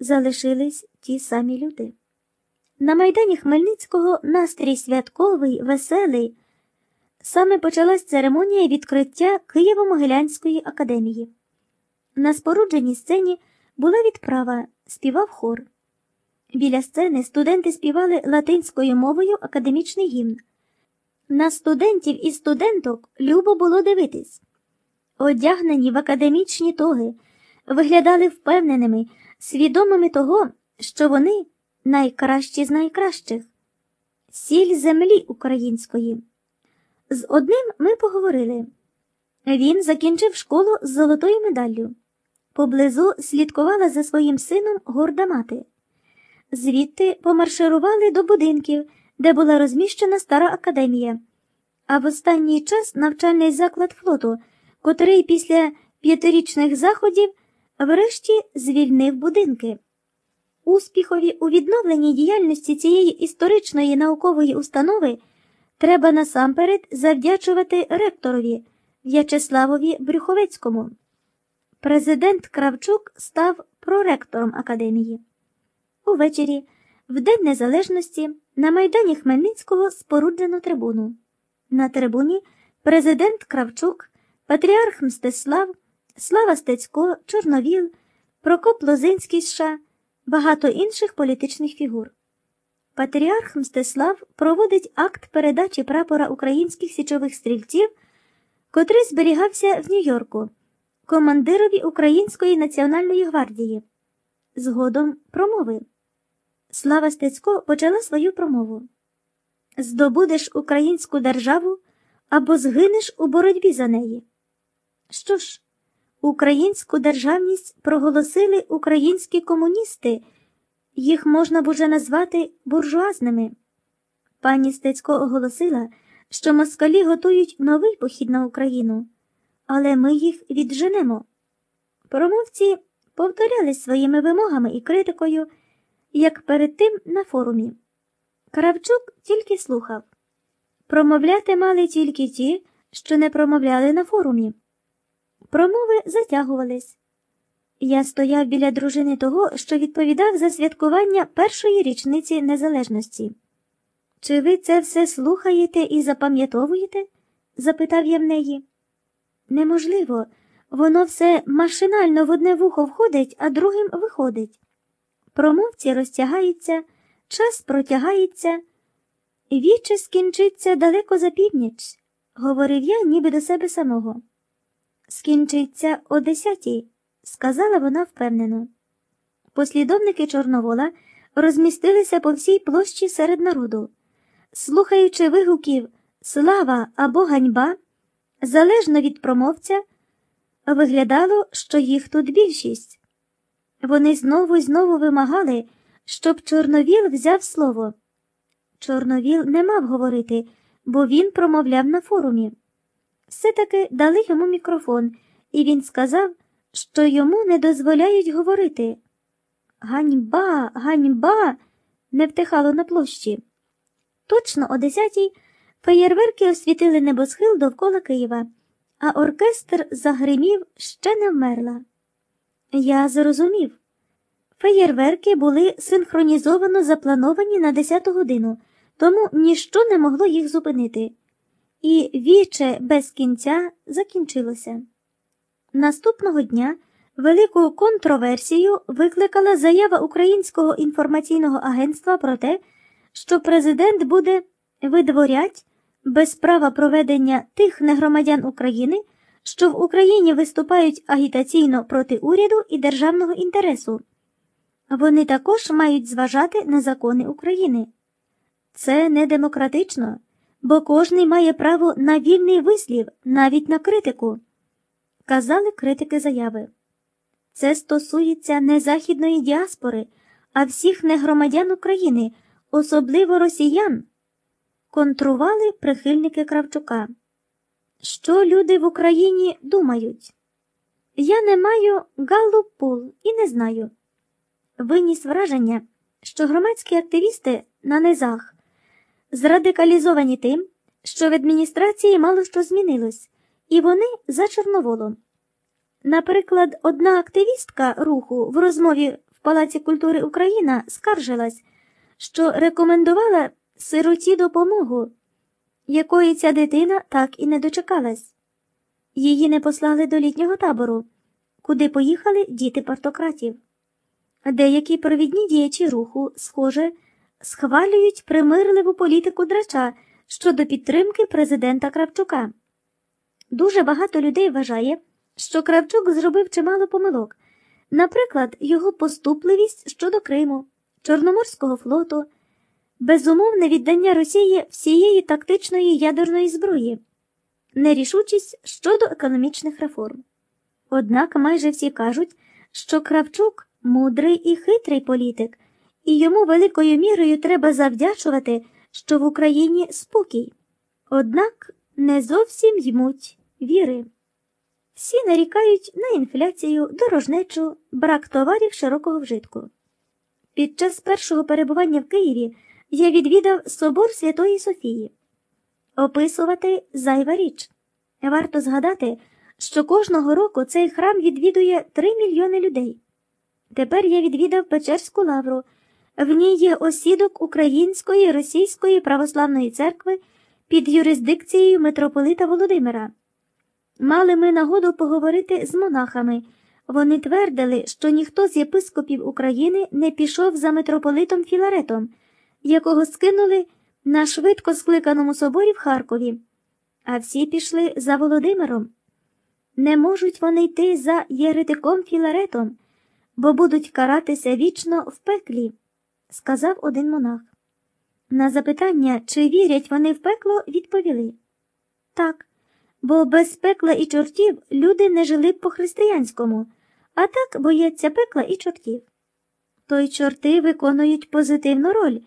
залишились ті самі люди. На майдані Хмельницького настрій святковий, веселий. Саме почалась церемонія відкриття Києво-Могилянської академії. На спорудженій сцені була відправа, співав хор. Біля сцени студенти співали латинською мовою академічний гімн. На студентів і студенток любо було дивитись. Одягнені в академічні тоги, виглядали впевненими, свідомими того, що вони найкращі з найкращих, сіль землі української. З одним ми поговорили. Він закінчив школу з золотою медаллю. Поблизу слідкувала за своїм сином горда мати. Звідти помарширували до будинків, де була розміщена стара академія, а в останній час навчальний заклад флоту, котрий після п'ятирічних заходів врешті звільнив будинки. Успіхові у відновленні діяльності цієї історичної наукової установи треба насамперед завдячувати ректорові В'ячеславові Брюховецькому. Президент Кравчук став проректором академії. Увечері, в День Незалежності, на Майдані Хмельницького споруджено трибуну. На трибуні президент Кравчук, патріарх Мстислав, Слава Стецько, Чорновіл, Прокоп Лозинський США, багато інших політичних фігур. Патріарх Мстислав проводить акт передачі прапора українських січових стрільців, котрий зберігався в Нью-Йорку, командирові Української національної гвардії. Згодом промови. Слава Стецько почала свою промову. Здобудеш українську державу або згинеш у боротьбі за неї. Що ж, українську державність проголосили українські комуністи, їх можна б уже назвати буржуазними. Пані Стецько оголосила, що москалі готують новий похід на Україну, але ми їх відженемо. Промовці повторяли своїми вимогами і критикою як перед тим на форумі. Кравчук тільки слухав. Промовляти мали тільки ті, що не промовляли на форумі. Промови затягувались. Я стояв біля дружини того, що відповідав за святкування першої річниці незалежності. Чи ви це все слухаєте і запам'ятовуєте? запитав я в неї. Неможливо, воно все машинально в одне вухо входить, а другим виходить. Промовці розтягаються, час протягається, віче скінчиться далеко за північ, говорив я, ніби до себе самого. Скінчиться о десятій, сказала вона впевнено. Послідовники Чорновола розмістилися по всій площі серед народу, слухаючи вигуків Слава або ганьба, залежно від промовця, виглядало, що їх тут більшість. Вони знову й знову вимагали, щоб Чорновіл взяв слово. Чорновіл не мав говорити, бо він промовляв на форумі. Все-таки дали йому мікрофон, і він сказав, що йому не дозволяють говорити. Ганьба, ганьба, не втихало на площі. Точно о десятій феєрверки освітили небосхил довкола Києва, а оркестр загримів ще не вмерла. Я зрозумів. Феєрверки були синхронізовано заплановані на 10 годину, тому ніщо не могло їх зупинити. І віче без кінця закінчилося. Наступного дня велику контроверсію викликала заява Українського інформаційного агентства про те, що президент буде видворять без права проведення тих негромадян України що в Україні виступають агітаційно проти уряду і державного інтересу. Вони також мають зважати на закони України. Це не демократично, бо кожний має право на вільний вислів, навіть на критику. Казали критики заяви. Це стосується не західної діаспори, а всіх негромадян України, особливо росіян. Контрували прихильники Кравчука. Що люди в Україні думають? Я не маю галлупул і не знаю. Виніс враження, що громадські активісти на низах зрадикалізовані тим, що в адміністрації мало що змінилось, і вони за Чорноволом. Наприклад, одна активістка руху в розмові в Палаці культури Україна скаржилась, що рекомендувала сироті допомогу, якої ця дитина так і не дочекалась. Її не послали до літнього табору, куди поїхали діти партократів. Деякі провідні діячі руху, схоже, схвалюють примирливу політику драча щодо підтримки президента Кравчука. Дуже багато людей вважає, що Кравчук зробив чимало помилок, наприклад, його поступливість щодо Криму, Чорноморського флоту, безумовне віддання Росії всієї тактичної ядерної зброї, нерішучість щодо економічних реформ. Однак майже всі кажуть, що Кравчук мудрий і хитрий політик, і йому великою мірою треба завдячувати, що в Україні спокій. Однак не зовсім ймуть віри. Всі нарікають на інфляцію, дорожнечу, брак товарів широкого вжитку. Під час першого перебування в Києві я відвідав собор Святої Софії. Описувати зайва річ. Варто згадати, що кожного року цей храм відвідує 3 мільйони людей. Тепер я відвідав Печерську лавру. В ній є осідок Української Російської православної церкви під юрисдикцією митрополита Володимира. Мали ми нагоду поговорити з монахами. Вони твердили, що ніхто з єпископів України не пішов за митрополитом Філаретом, якого скинули на швидко скликаному соборі в Харкові, а всі пішли за Володимиром. Не можуть вони йти за єретиком Філаретом, бо будуть каратися вічно в пеклі, сказав один монах. На запитання, чи вірять вони в пекло, відповіли так, бо без пекла і чортів люди не жили б по-християнському, а так бояться пекла і чортів. То й чорти виконують позитивну роль,